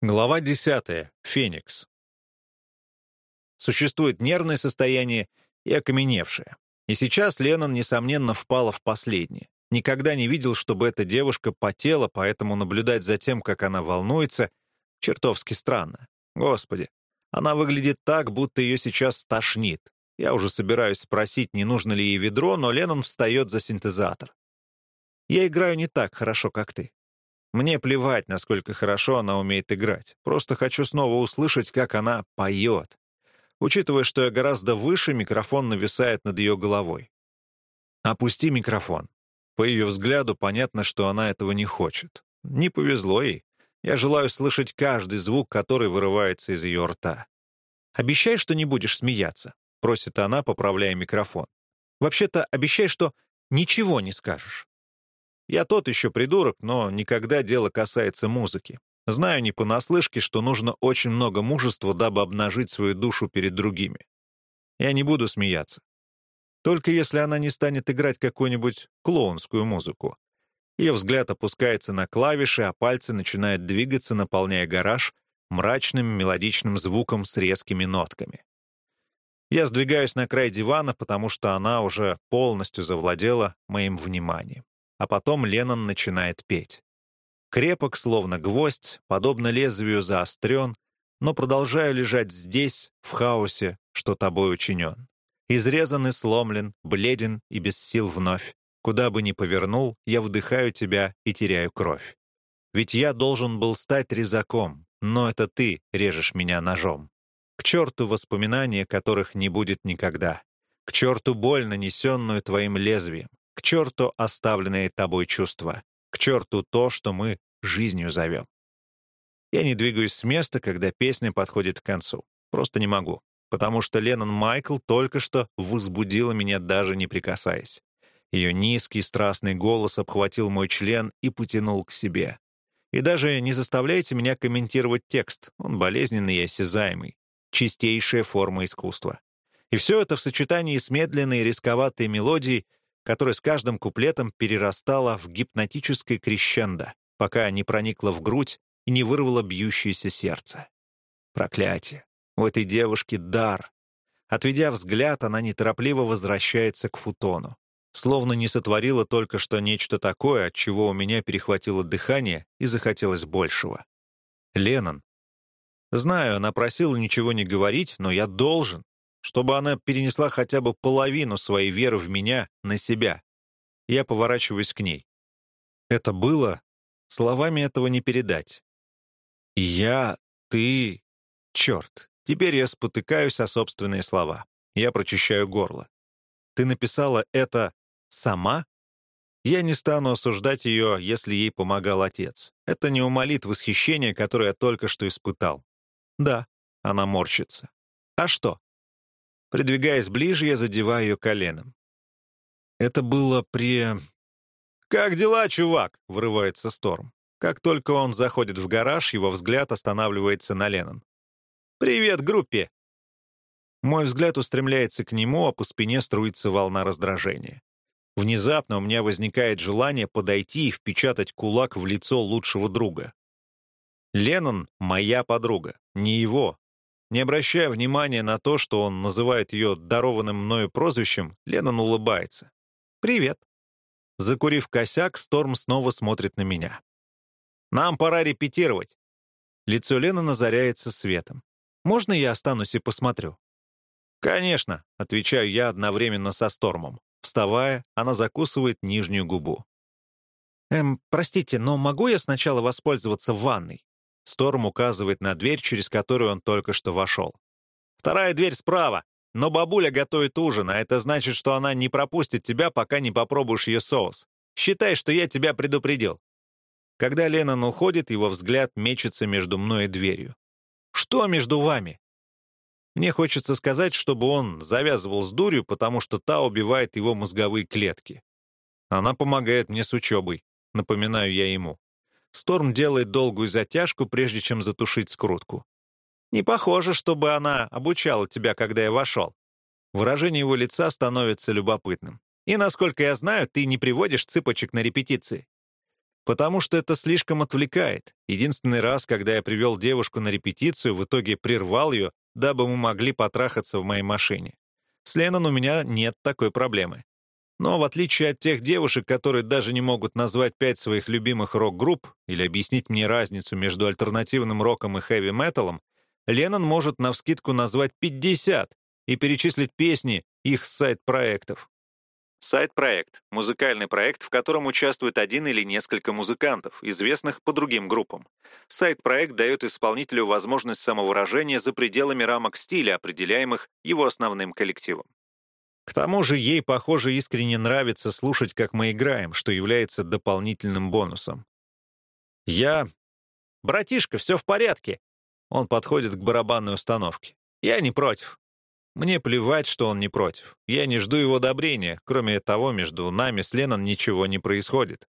Глава 10. Феникс. Существует нервное состояние и окаменевшее. И сейчас Леннон, несомненно, впала в последнее. Никогда не видел, чтобы эта девушка потела, поэтому наблюдать за тем, как она волнуется, чертовски странно. Господи, она выглядит так, будто ее сейчас стошнит. Я уже собираюсь спросить, не нужно ли ей ведро, но Леннон встает за синтезатор. «Я играю не так хорошо, как ты. Мне плевать, насколько хорошо она умеет играть. Просто хочу снова услышать, как она поет. Учитывая, что я гораздо выше, микрофон нависает над ее головой. «Опусти микрофон». По ее взгляду понятно, что она этого не хочет. Не повезло ей. Я желаю слышать каждый звук, который вырывается из ее рта. «Обещай, что не будешь смеяться», — просит она, поправляя микрофон. «Вообще-то обещай, что ничего не скажешь». Я тот еще придурок, но никогда дело касается музыки. Знаю не понаслышке, что нужно очень много мужества, дабы обнажить свою душу перед другими. Я не буду смеяться. Только если она не станет играть какую-нибудь клоунскую музыку. Ее взгляд опускается на клавиши, а пальцы начинают двигаться, наполняя гараж мрачным мелодичным звуком с резкими нотками. Я сдвигаюсь на край дивана, потому что она уже полностью завладела моим вниманием а потом Леннон начинает петь. Крепок, словно гвоздь, подобно лезвию заострен, но продолжаю лежать здесь, в хаосе, что тобой учинен. Изрезан и сломлен, бледен и без сил вновь. Куда бы ни повернул, я вдыхаю тебя и теряю кровь. Ведь я должен был стать резаком, но это ты режешь меня ножом. К черту воспоминания, которых не будет никогда. К черту боль, нанесенную твоим лезвием. К черту оставленные тобой чувства. К черту то, что мы жизнью зовем. Я не двигаюсь с места, когда песня подходит к концу. Просто не могу. Потому что Леннон Майкл только что возбудила меня, даже не прикасаясь. Ее низкий страстный голос обхватил мой член и потянул к себе. И даже не заставляйте меня комментировать текст, он болезненный и осязаемый. Чистейшая форма искусства. И все это в сочетании с медленной рисковатой мелодией которая с каждым куплетом перерастала в гипнотическое крещендо, пока не проникла в грудь и не вырвала бьющееся сердце. Проклятие! У этой девушки дар. Отведя взгляд, она неторопливо возвращается к футону. Словно не сотворила только что нечто такое, от чего у меня перехватило дыхание и захотелось большего. Леннон. Знаю, она просила ничего не говорить, но я должен чтобы она перенесла хотя бы половину своей веры в меня на себя. Я поворачиваюсь к ней. Это было... Словами этого не передать. Я... ты... Черт, теперь я спотыкаюсь о собственные слова. Я прочищаю горло. Ты написала это сама? Я не стану осуждать ее, если ей помогал отец. Это не умолит восхищение, которое я только что испытал. Да, она морщится. А что? Придвигаясь ближе, я задеваю ее коленом. Это было при... «Как дела, чувак?» — вырывается Сторм. Как только он заходит в гараж, его взгляд останавливается на Леннон. «Привет, группе!» Мой взгляд устремляется к нему, а по спине струится волна раздражения. Внезапно у меня возникает желание подойти и впечатать кулак в лицо лучшего друга. Леннон — моя подруга, не его, не обращая внимания на то, что он называет ее дарованным мною прозвищем, Леннон улыбается. «Привет». Закурив косяк, Сторм снова смотрит на меня. «Нам пора репетировать». Лицо Леннона заряется светом. «Можно я останусь и посмотрю?» «Конечно», — отвечаю я одновременно со Стормом. Вставая, она закусывает нижнюю губу. «Эм, простите, но могу я сначала воспользоваться ванной?» Сторм указывает на дверь, через которую он только что вошел. «Вторая дверь справа, но бабуля готовит ужин, а это значит, что она не пропустит тебя, пока не попробуешь ее соус. Считай, что я тебя предупредил». Когда Леннон уходит, его взгляд мечется между мной и дверью. «Что между вами?» Мне хочется сказать, чтобы он завязывал с дурью, потому что та убивает его мозговые клетки. Она помогает мне с учебой, напоминаю я ему. Сторм делает долгую затяжку, прежде чем затушить скрутку. «Не похоже, чтобы она обучала тебя, когда я вошел». Выражение его лица становится любопытным. «И, насколько я знаю, ты не приводишь цыпочек на репетиции». Потому что это слишком отвлекает. Единственный раз, когда я привел девушку на репетицию, в итоге прервал ее, дабы мы могли потрахаться в моей машине. С Леннон у меня нет такой проблемы. Но в отличие от тех девушек, которые даже не могут назвать пять своих любимых рок-групп или объяснить мне разницу между альтернативным роком и хэви-металом, Леннон может навскидку назвать 50 и перечислить песни их сайт-проектов. Сайт-проект — музыкальный проект, в котором участвует один или несколько музыкантов, известных по другим группам. Сайт-проект дает исполнителю возможность самовыражения за пределами рамок стиля, определяемых его основным коллективом. К тому же ей, похоже, искренне нравится слушать, как мы играем, что является дополнительным бонусом. Я... «Братишка, все в порядке!» Он подходит к барабанной установке. «Я не против. Мне плевать, что он не против. Я не жду его одобрения. Кроме того, между нами с Леннон ничего не происходит.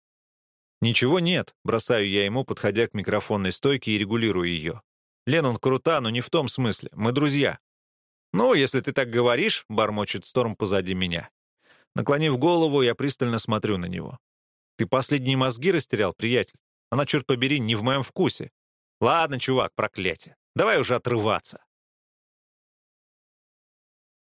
«Ничего нет», — бросаю я ему, подходя к микрофонной стойке и регулирую ее. «Леннон крута, но не в том смысле. Мы друзья». «Ну, если ты так говоришь», — бормочет Сторм позади меня. Наклонив голову, я пристально смотрю на него. «Ты последние мозги растерял, приятель? Она, черт побери, не в моем вкусе. Ладно, чувак, проклятие. Давай уже отрываться».